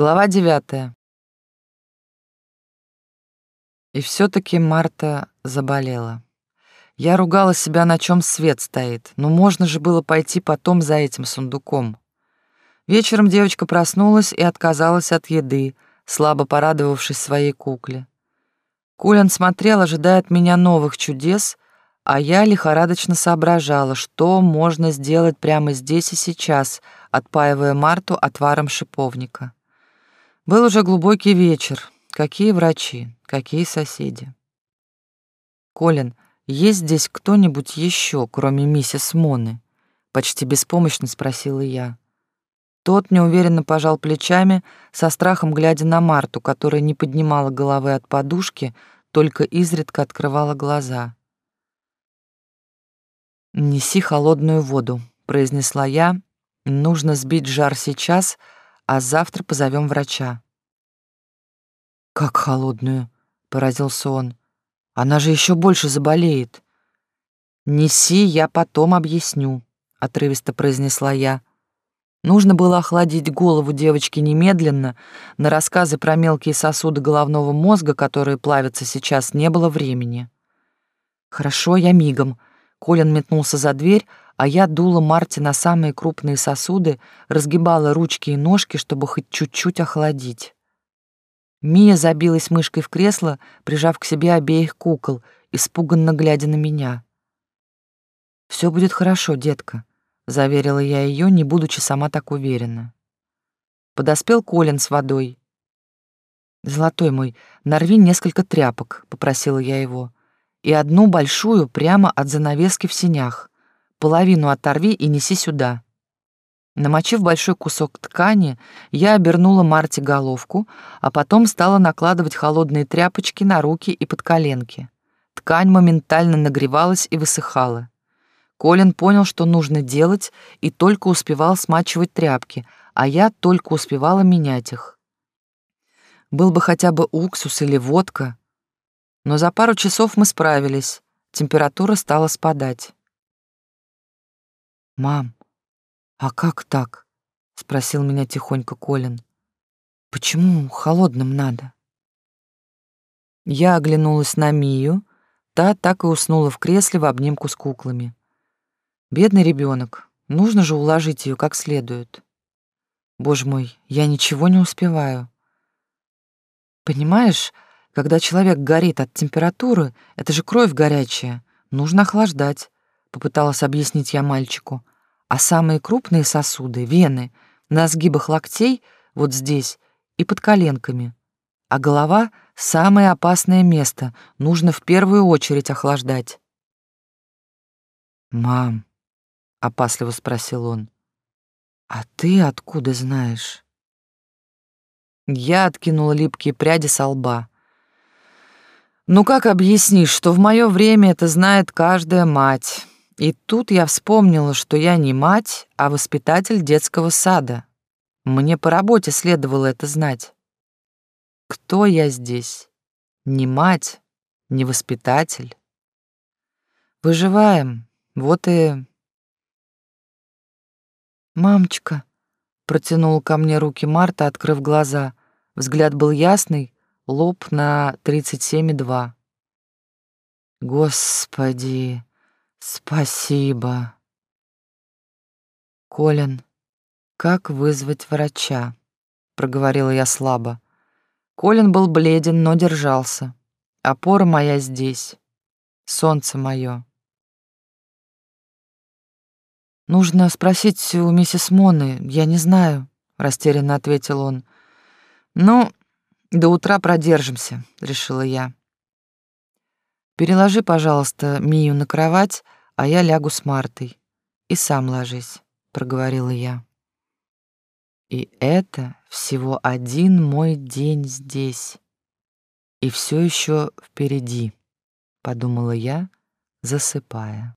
Глава девятая. И все таки Марта заболела. Я ругала себя, на чем свет стоит. Но можно же было пойти потом за этим сундуком. Вечером девочка проснулась и отказалась от еды, слабо порадовавшись своей кукле. Кулин смотрел, ожидая от меня новых чудес, а я лихорадочно соображала, что можно сделать прямо здесь и сейчас, отпаивая Марту отваром шиповника. Был уже глубокий вечер. Какие врачи, какие соседи. Колин, есть здесь кто-нибудь еще, кроме миссис Моны? Почти беспомощно спросила я. Тот неуверенно пожал плечами, со страхом глядя на Марту, которая не поднимала головы от подушки, только изредка открывала глаза. «Неси холодную воду», — произнесла я. «Нужно сбить жар сейчас, а завтра позовем врача». «Как холодную?» — поразился он. «Она же еще больше заболеет». «Неси, я потом объясню», — отрывисто произнесла я. Нужно было охладить голову девочки немедленно. На рассказы про мелкие сосуды головного мозга, которые плавятся сейчас, не было времени. «Хорошо, я мигом». Колин метнулся за дверь, а я дула Марте на самые крупные сосуды, разгибала ручки и ножки, чтобы хоть чуть-чуть охладить. Мия забилась мышкой в кресло, прижав к себе обеих кукол, испуганно глядя на меня. «Все будет хорошо, детка», заверила я ее, не будучи сама так уверена. Подоспел Колин с водой. «Золотой мой, нарви несколько тряпок», — попросила я его, «и одну большую прямо от занавески в синях. Половину оторви и неси сюда». Намочив большой кусок ткани, я обернула Марте головку, а потом стала накладывать холодные тряпочки на руки и под коленки. Ткань моментально нагревалась и высыхала. Колин понял, что нужно делать, и только успевал смачивать тряпки, а я только успевала менять их. Был бы хотя бы уксус или водка. Но за пару часов мы справились, температура стала спадать. «Мам, а как так?» — спросил меня тихонько Колин. «Почему холодным надо?» Я оглянулась на Мию, та так и уснула в кресле в обнимку с куклами. Бедный ребенок, нужно же уложить ее как следует. Боже мой, я ничего не успеваю. Понимаешь, когда человек горит от температуры, это же кровь горячая, нужно охлаждать, попыталась объяснить я мальчику. А самые крупные сосуды, вены, на сгибах локтей, вот здесь, и под коленками. А голова — самое опасное место, нужно в первую очередь охлаждать. «Мам, — опасливо спросил он. «А ты откуда знаешь?» Я откинула липкие пряди со лба. «Ну как объяснишь, что в мое время это знает каждая мать?» И тут я вспомнила, что я не мать, а воспитатель детского сада. Мне по работе следовало это знать. Кто я здесь? Не мать, не воспитатель. Выживаем, вот и «Мамочка», — протянула ко мне руки Марта, открыв глаза. Взгляд был ясный, лоб на 37,2. «Господи, спасибо!» «Колин, как вызвать врача?» — проговорила я слабо. Колин был бледен, но держался. Опора моя здесь, солнце мое. «Нужно спросить у миссис Моны, я не знаю», — растерянно ответил он. «Ну, до утра продержимся», — решила я. «Переложи, пожалуйста, Мию на кровать, а я лягу с Мартой. И сам ложись», — проговорила я. И это всего один мой день здесь. И все еще впереди, подумала я, засыпая.